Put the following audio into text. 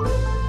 Bye.